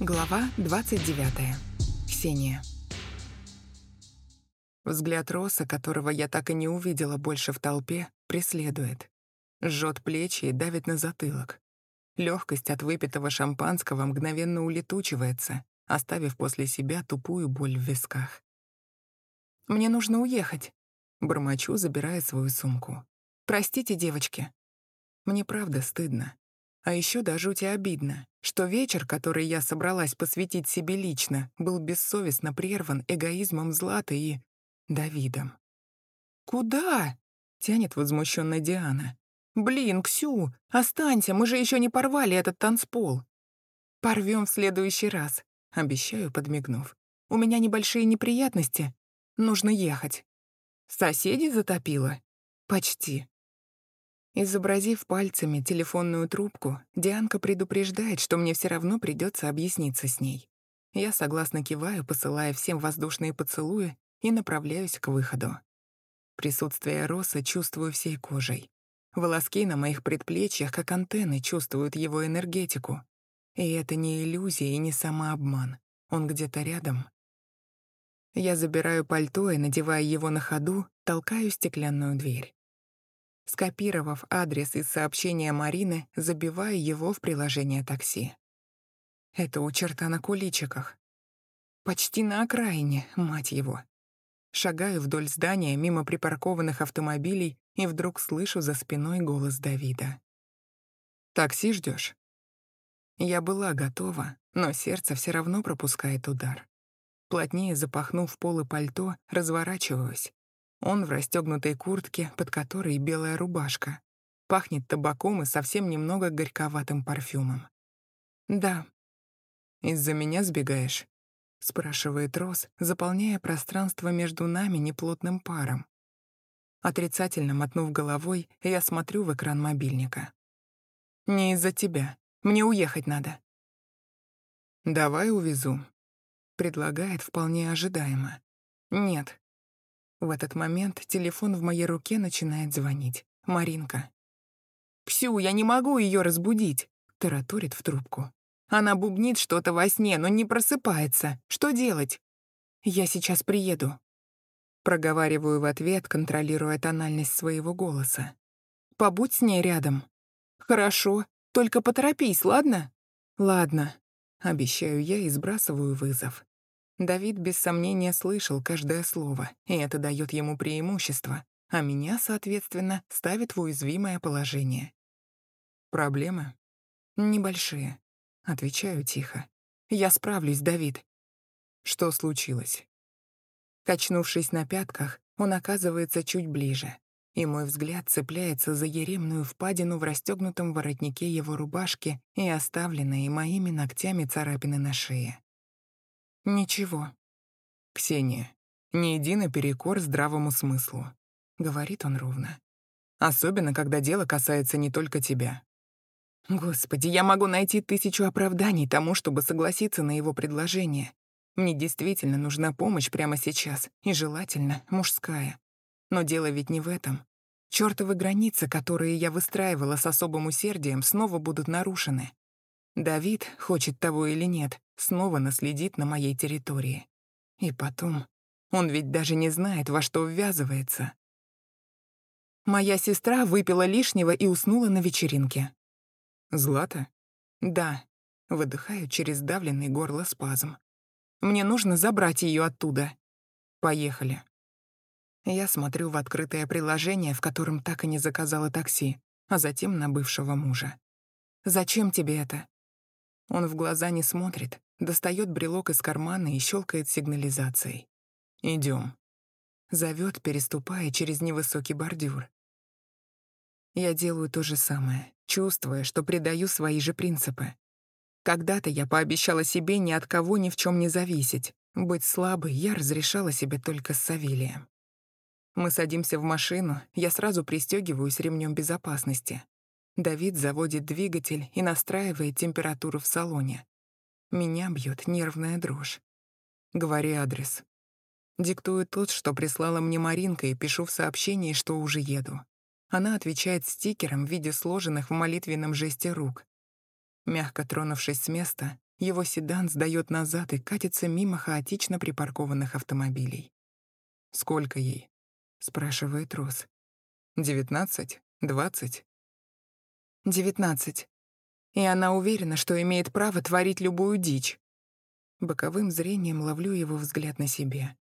Глава 29. Ксения. Взгляд Роса, которого я так и не увидела больше в толпе, преследует. Жжет плечи и давит на затылок. Легкость от выпитого шампанского мгновенно улетучивается, оставив после себя тупую боль в висках. «Мне нужно уехать», — бормочу, забирая свою сумку. «Простите, девочки». Мне правда стыдно. А еще до жути обидно, что вечер, который я собралась посвятить себе лично, был бессовестно прерван эгоизмом Златы и Давидом. «Куда?» — тянет возмущенно Диана. «Блин, Ксю, останься, мы же еще не порвали этот танцпол». «Порвем в следующий раз», — обещаю, подмигнув. «У меня небольшие неприятности. Нужно ехать». «Соседей затопило?» «Почти. Изобразив пальцами телефонную трубку, Дианка предупреждает, что мне все равно придется объясниться с ней. Я согласно киваю, посылая всем воздушные поцелуи и направляюсь к выходу. Присутствие Роса чувствую всей кожей. Волоски на моих предплечьях, как антенны, чувствуют его энергетику. И это не иллюзия и не самообман. Он где-то рядом. Я забираю пальто и, надевая его на ходу, толкаю стеклянную дверь. Скопировав адрес из сообщения Марины, забиваю его в приложение такси. Это у черта на куличиках. Почти на окраине, мать его. Шагаю вдоль здания мимо припаркованных автомобилей и вдруг слышу за спиной голос Давида. «Такси ждешь? Я была готова, но сердце все равно пропускает удар. Плотнее запахнув полы пальто, разворачиваюсь он в расстегнутой куртке, под которой белая рубашка. Пахнет табаком и совсем немного горьковатым парфюмом. «Да». «Из-за меня сбегаешь?» — спрашивает Рос, заполняя пространство между нами неплотным паром. Отрицательно мотнув головой, я смотрю в экран мобильника. «Не из-за тебя. Мне уехать надо». «Давай увезу», — предлагает вполне ожидаемо. «Нет, в этот момент телефон в моей руке начинает звонить. Маринка. «Ксю, я не могу ее разбудить», — тараторит в трубку. Она бубнит что-то во сне, но не просыпается. Что делать? «Я сейчас приеду». Проговариваю в ответ, контролируя тональность своего голоса. «Побудь с ней рядом». «Хорошо, только поторопись, ладно?» «Ладно», — обещаю я и сбрасываю вызов. Давид без сомнения слышал каждое слово, и это дает ему преимущество, а меня, соответственно, ставит в уязвимое положение. «Проблемы?» «Небольшие», — отвечаю тихо. «Я справлюсь, Давид». «Что случилось?» Качнувшись на пятках, он оказывается чуть ближе, и мой взгляд цепляется за еремную впадину в расстегнутом воротнике его рубашки и оставленные моими ногтями царапины на шее. «Ничего». «Ксения, не иди наперекор здравому смыслу», — говорит он ровно. «Особенно, когда дело касается не только тебя». Господи, я могу найти тысячу оправданий тому, чтобы согласиться на его предложение. Мне действительно нужна помощь прямо сейчас, и желательно мужская. Но дело ведь не в этом. Чёртовы границы, которые я выстраивала с особым усердием, снова будут нарушены. Давид, хочет того или нет, снова наследит на моей территории. И потом, он ведь даже не знает, во что ввязывается. Моя сестра выпила лишнего и уснула на вечеринке. Злата? Да. Выдыхаю через давленный горло спазм. Мне нужно забрать ее оттуда. Поехали. Я смотрю в открытое приложение, в котором так и не заказала такси, а затем на бывшего мужа. «Зачем тебе это?» Он в глаза не смотрит, достает брелок из кармана и щелкает сигнализацией. Идем. Зовет, переступая через невысокий бордюр. Я делаю то же самое, чувствуя, что предаю свои же принципы. Когда-то я пообещала себе ни от кого ни в чем не зависеть. Быть слабой я разрешала себе только с Савелием. Мы садимся в машину, я сразу пристегиваюсь ремнем безопасности. Давид заводит двигатель и настраивает температуру в салоне. Меня бьет нервная дрожь. Говори адрес. Диктую тот, что прислала мне Маринка, и пишу в сообщении, что уже еду. Она отвечает стикером в виде сложенных в молитвенном жесте рук. Мягко тронувшись с места, Его седан сдаёт назад и катится мимо хаотично припаркованных автомобилей. «Сколько ей?» — спрашивает Рос. «Девятнадцать? Двадцать?» «Девятнадцать. И она уверена, что имеет право творить любую дичь». Боковым зрением ловлю его взгляд на себе.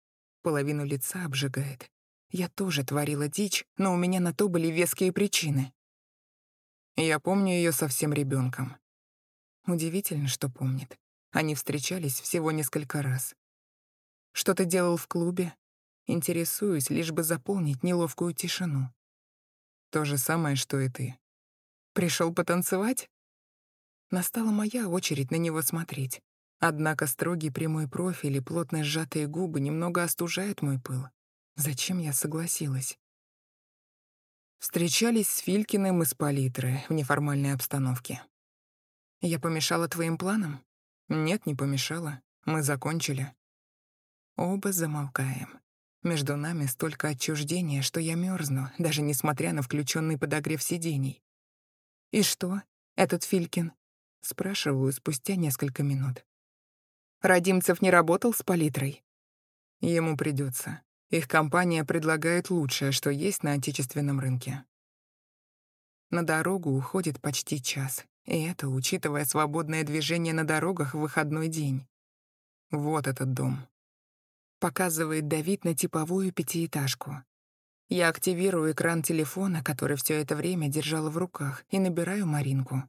Половину лица обжигает. Я тоже творила дичь, но у меня на то были веские причины. Я помню ее совсем ребенком. Удивительно, что помнит. Они встречались всего несколько раз. Что ты делал в клубе? Интересуюсь, лишь бы заполнить неловкую тишину. То же самое, что и ты. Пришел потанцевать? Настала моя очередь на него смотреть. Однако строгий прямой профиль и плотно сжатые губы немного остужают мой пыл. Зачем я согласилась? Встречались с Филькиным и с Палитрой в неформальной обстановке. Я помешала твоим планам? Нет, не помешала. Мы закончили. Оба замолкаем. Между нами столько отчуждения, что я мерзну, даже несмотря на включенный подогрев сидений. «И что, этот Филькин?» — спрашиваю спустя несколько минут. «Родимцев не работал с палитрой?» Ему придется. Их компания предлагает лучшее, что есть на отечественном рынке. На дорогу уходит почти час, и это учитывая свободное движение на дорогах в выходной день. Вот этот дом. Показывает Давид на типовую пятиэтажку. Я активирую экран телефона, который все это время держала в руках, и набираю Маринку.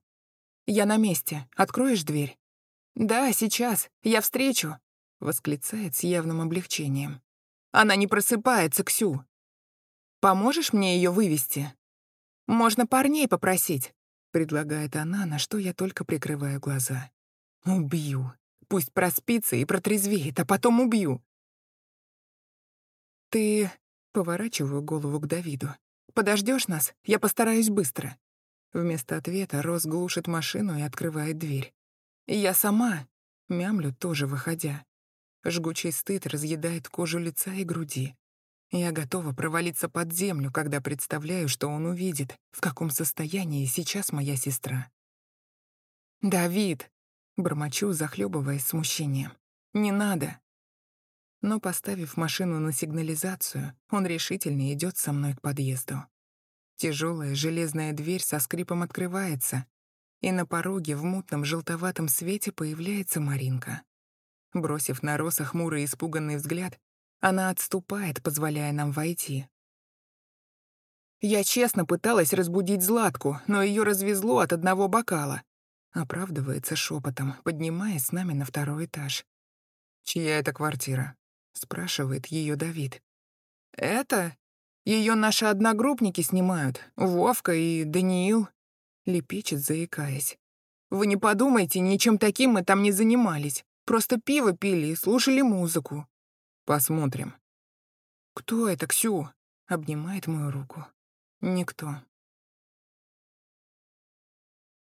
«Я на месте. Откроешь дверь?» «Да, сейчас. Я встречу», — восклицает с явным облегчением. «Она не просыпается, Ксю. Поможешь мне ее вывести?» «Можно парней попросить», — предлагает она, на что я только прикрываю глаза. «Убью. Пусть проспится и протрезвеет, а потом убью». «Ты...» — поворачиваю голову к Давиду. Подождешь нас? Я постараюсь быстро». Вместо ответа Рос глушит машину и открывает дверь. «Я сама», — мямлю, тоже выходя. Жгучий стыд разъедает кожу лица и груди. Я готова провалиться под землю, когда представляю, что он увидит, в каком состоянии сейчас моя сестра. «Давид!» — бормочу, захлебываясь смущением. «Не надо!» Но, поставив машину на сигнализацию, он решительно идет со мной к подъезду. Тяжелая железная дверь со скрипом открывается, и на пороге в мутном желтоватом свете появляется Маринка. Бросив на Роса хмурый испуганный взгляд, она отступает, позволяя нам войти. Я честно пыталась разбудить Златку, но ее развезло от одного бокала. Оправдывается шепотом, поднимаясь с нами на второй этаж. «Чья это квартира?» — спрашивает ее Давид. «Это? Ее наши одногруппники снимают, Вовка и Даниил», — лепечет, заикаясь. «Вы не подумайте, ничем таким мы там не занимались. Просто пиво пили и слушали музыку. Посмотрим. «Кто это, Ксю?» — обнимает мою руку. «Никто.